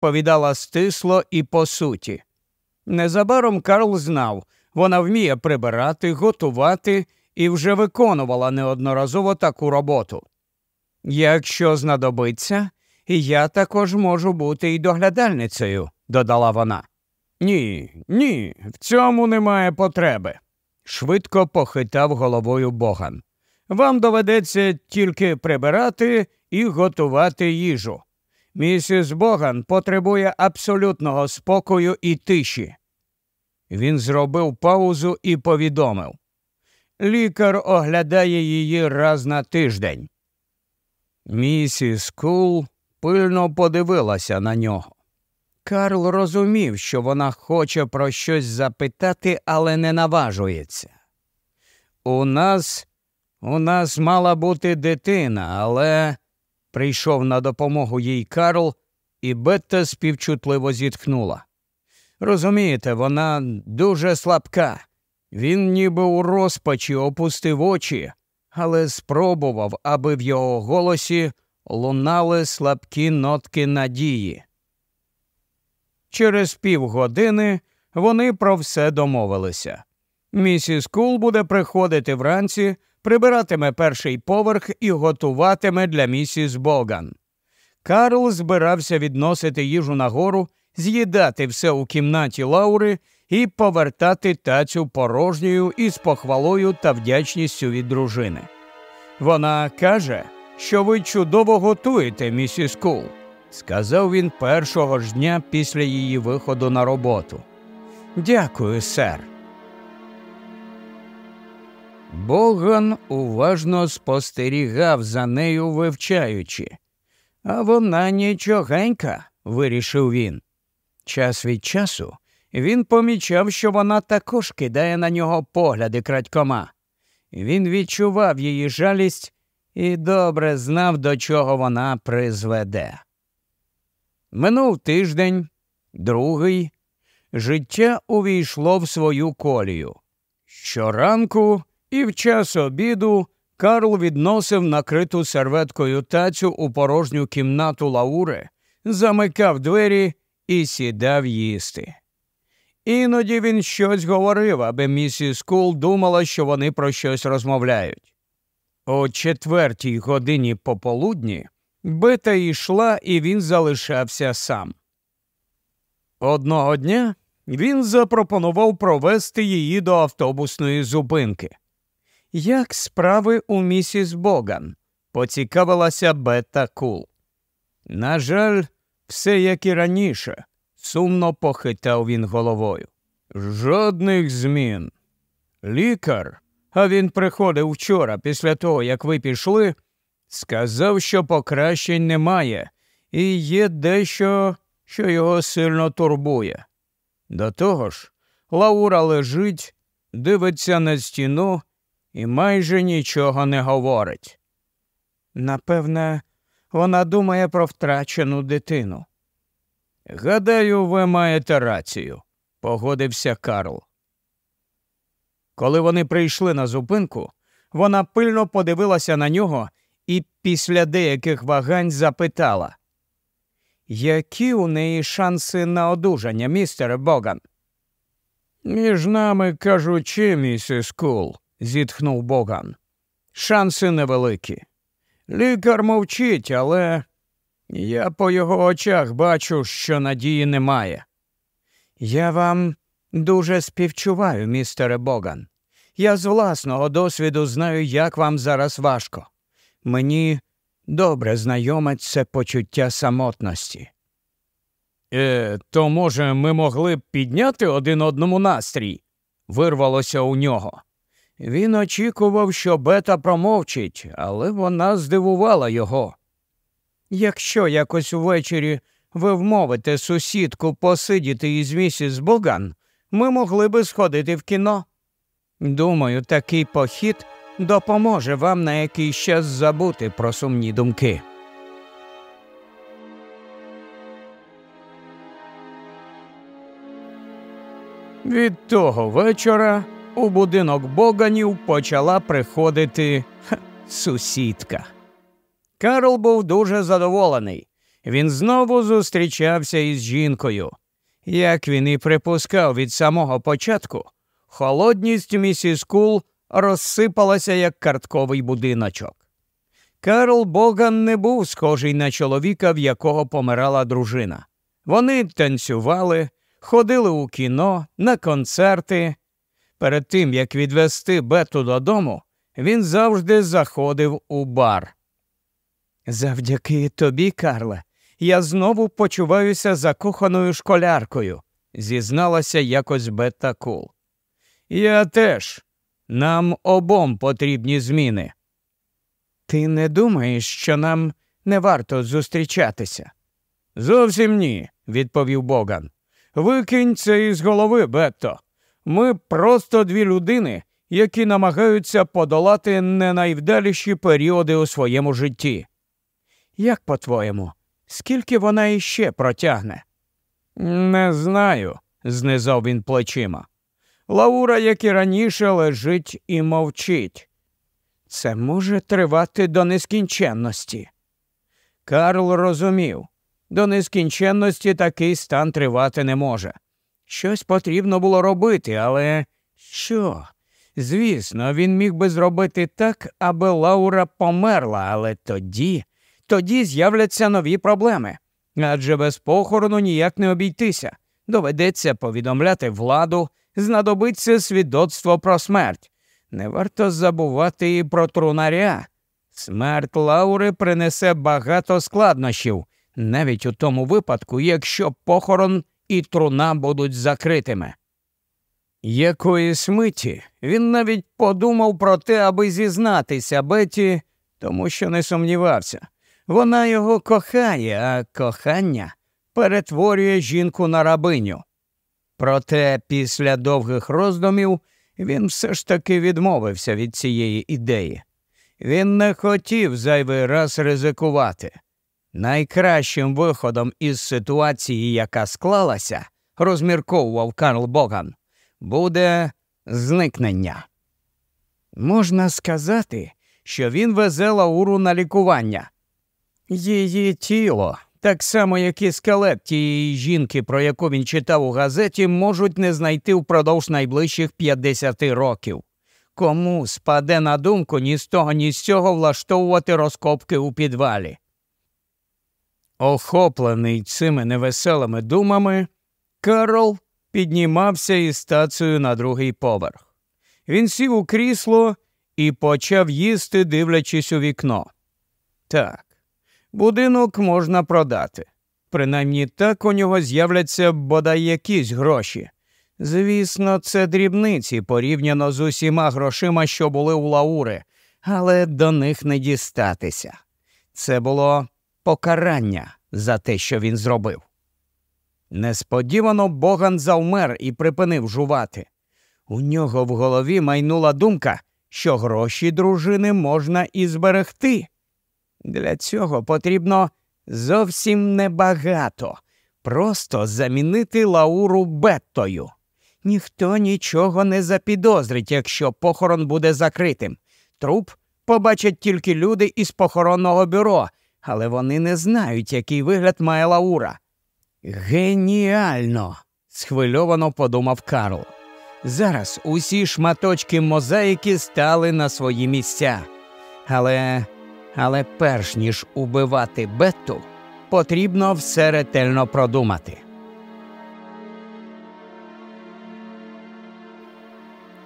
відповідала стисло і по суті. Незабаром Карл знав, вона вміє прибирати, готувати і вже виконувала неодноразово таку роботу. Якщо знадобиться, я також можу бути і доглядальницею, додала вона. Ні, ні, в цьому немає потреби, швидко похитав головою Боган. Вам доведеться тільки прибирати і готувати їжу. Місіс Боган потребує абсолютного спокою і тиші. Він зробив паузу і повідомив Лікар оглядає її раз на тиждень. Місіс Кул пильно подивилася на нього. Карл розумів, що вона хоче про щось запитати, але не наважується. У нас у нас мала бути дитина, але прийшов на допомогу їй Карл, і Бетта співчутливо зітхнула. Розумієте, вона дуже слабка. Він ніби у розпачі опустив очі, але спробував, аби в його голосі лунали слабкі нотки надії. Через півгодини вони про все домовилися. Місіс Кул буде приходити вранці, прибиратиме перший поверх і готуватиме для місіс Боган. Карл збирався відносити їжу нагору, з'їдати все у кімнаті Лаури і повертати тацю порожньою із похвалою та вдячністю від дружини. Вона каже, що ви чудово готуєте, місіс Кул, сказав він першого ж дня після її виходу на роботу. Дякую, сер. Боган уважно спостерігав за нею, вивчаючи. А вона нічогенька, вирішив він. Час від часу він помічав, що вона також кидає на нього погляди крадькома. Він відчував її жалість і добре знав, до чого вона призведе. Минув тиждень, другий, життя увійшло в свою колію. Щоранку і в час обіду Карл відносив накриту серветкою тацю у порожню кімнату Лаури, замикав двері і сідав їсти. Іноді він щось говорив, аби місіс Кул думала, що вони про щось розмовляють. О четвертій годині пополудні бита йшла, і він залишався сам. Одного дня він запропонував провести її до автобусної зупинки. Як справи у місіс Боган? поцікавилася Бета Кул. На жаль, все як і раніше, сумно похитав він головою. Жодних змін. Лікар, а він приходив вчора після того, як ви пішли, сказав, що покращень немає, і є дещо, що його сильно турбує. До того ж, Лаура лежить, дивиться на стіну і майже нічого не говорить. Напевне, вона думає про втрачену дитину. Гадаю, ви маєте рацію, погодився Карл. Коли вони прийшли на зупинку, вона пильно подивилася на нього і після деяких вагань запитала, які у неї шанси на одужання, містере Боган? Між нами кажучи, місіс Кул, зітхнув Боган. Шанси невеликі. Лікар мовчить, але я по його очах бачу, що надії немає. Я вам дуже співчуваю, містере Боган. Я з власного досвіду знаю, як вам зараз важко. Мені добре знайоме це почуття самотності. Е, То, може, ми могли б підняти один одному настрій? вирвалося у нього. Він очікував, що бета промовчить, але вона здивувала його. Якщо якось увечері ви вмовите сусідку посидіти із місіс Боган, ми могли би сходити в кіно. Думаю, такий похід допоможе вам на якийсь час забути про сумні думки. Від того вечора у будинок Боганів почала приходити сусідка. Карл був дуже задоволений. він знову зустрічався із жінкою. Як він і припускав від самого початку, холодність місіс Кул розсипалася як картковий будиночок. Карл Боган не був схожий на чоловіка, в якого помирала дружина. Вони танцювали, ходили у кіно, на концерти. Перед тим, як відвести Бету додому, він завжди заходив у бар. Завдяки тобі, Карле, я знову почуваюся закоханою школяркою, зізналася якось Бетта Кул. Я теж. Нам обом потрібні зміни. Ти не думаєш, що нам не варто зустрічатися? Зовсім ні, відповів Боган. Викинь це із голови, Бетто. Ми просто дві людини, які намагаються подолати не найвдаліші періоди у своєму житті. Як по-твоєму, скільки вона іще протягне? Не знаю, знизав він плечима. Лаура, як і раніше, лежить і мовчить. Це може тривати до нескінченності. Карл розумів, до нескінченності такий стан тривати не може. Щось потрібно було робити, але що? Звісно, він міг би зробити так, аби Лаура померла, але тоді, тоді з'являться нові проблеми. Адже без похорону ніяк не обійтися. Доведеться повідомляти владу, знадобиться свідоцтво про смерть. Не варто забувати і про трунаря. Смерть Лаури принесе багато складнощів, навіть у тому випадку, якщо похорон і труна будуть закритими. Якоїсь миті він навіть подумав про те, аби зізнатися Беті, тому що не сумнівався. Вона його кохає, а кохання перетворює жінку на рабиню. Проте після довгих роздумів він все ж таки відмовився від цієї ідеї. Він не хотів зайвий раз ризикувати. Найкращим виходом із ситуації, яка склалася, розмірковував Карл Боган, буде зникнення. Можна сказати, що він везе Лауру на лікування. Її тіло, так само як і скелет тієї жінки, про яку він читав у газеті, можуть не знайти впродовж найближчих 50 років. Кому спаде на думку ні з того, ні з цього влаштовувати розкопки у підвалі? Охоплений цими невеселими думами, Карл піднімався із стацею на другий поверх. Він сів у крісло і почав їсти, дивлячись у вікно. Так, будинок можна продати. Принаймні так у нього з'являться бодай якісь гроші. Звісно, це дрібниці порівняно з усіма грошима, що були у Лаури, але до них не дістатися. Це було покарання за те, що він зробив. Несподівано Боган завмер і припинив жувати. У нього в голові майнула думка, що гроші дружини можна і зберегти. Для цього потрібно зовсім небагато, просто замінити Лауру Беттою. Ніхто нічого не запідозрить, якщо похорон буде закритим. Труп побачать тільки люди із похоронного бюро, але вони не знають, який вигляд має Лаура. Геніально! схвильовано подумав Карл. Зараз усі шматочки мозаїки стали на свої місця. Але, але перш ніж убивати Бетту, потрібно все ретельно продумати.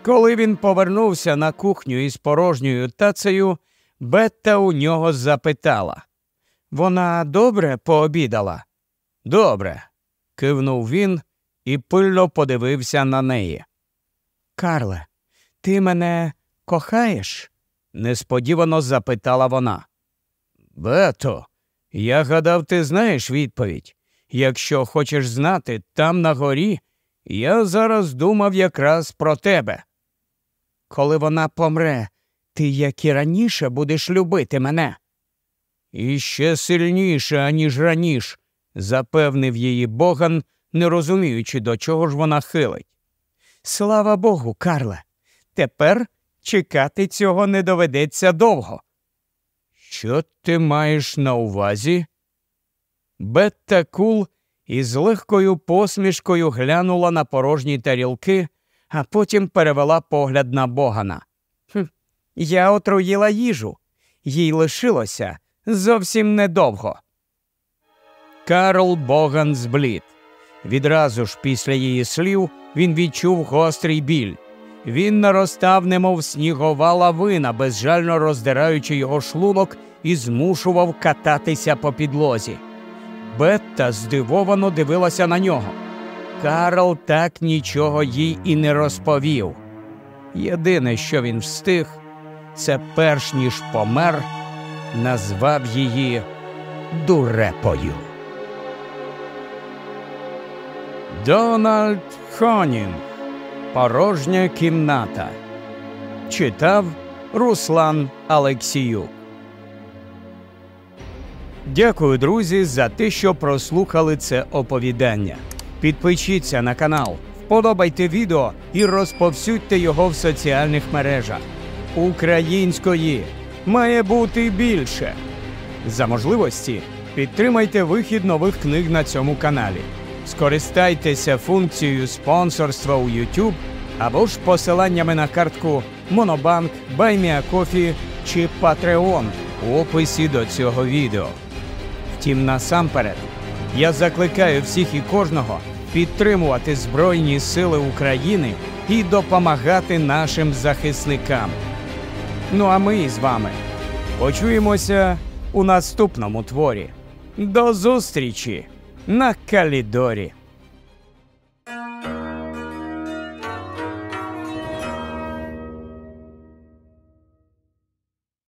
Коли він повернувся на кухню із порожньою тацею, Бетта у нього запитала вона добре пообідала? Добре, кивнув він і пильно подивився на неї. Карле, ти мене кохаєш? несподівано запитала вона. Бето, я гадав, ти знаєш відповідь. Якщо хочеш знати, там на горі я зараз думав якраз про тебе. Коли вона помре, ти, як і раніше, будеш любити мене. І ще сильніше, аніж раніше, запевнив її Боган, не розуміючи, до чого ж вона хилить. Слава Богу, Карле, тепер чекати цього не доведеться довго. Що ти маєш на увазі? Бетта Кул із легкою посмішкою глянула на порожні тарілки, а потім перевела погляд на Богана. «Хм, Я отруїла їжу, їй лишилося зовсім недовго. Карл Боган зблід. Відразу ж після її слів він відчув гострий біль. Він наростав, немов снігова лавина, безжально роздираючи його шлунок і змушував кататися по підлозі. Бетта здивовано дивилася на нього. Карл так нічого їй і не розповів. Єдине, що він встиг, це перш ніж помер, назвав її дурепою. Дональд Хонінг Порожня кімната. Читав Руслан Алексіюк. Дякую, друзі, за те, що прослухали це оповідання. Підпишіться на канал, вподобайте відео і розповсюдьте його в соціальних мережах. Української має бути більше. За можливості підтримайте вихід нових книг на цьому каналі. Скористайтеся функцією спонсорства у YouTube або ж посиланнями на картку Monobank, BuyMeACoffee чи Patreon у описі до цього відео. Втім, насамперед, я закликаю всіх і кожного підтримувати Збройні Сили України і допомагати нашим захисникам. Ну а ми з вами почуємося у наступному творі. До зустрічі! на Калідорі.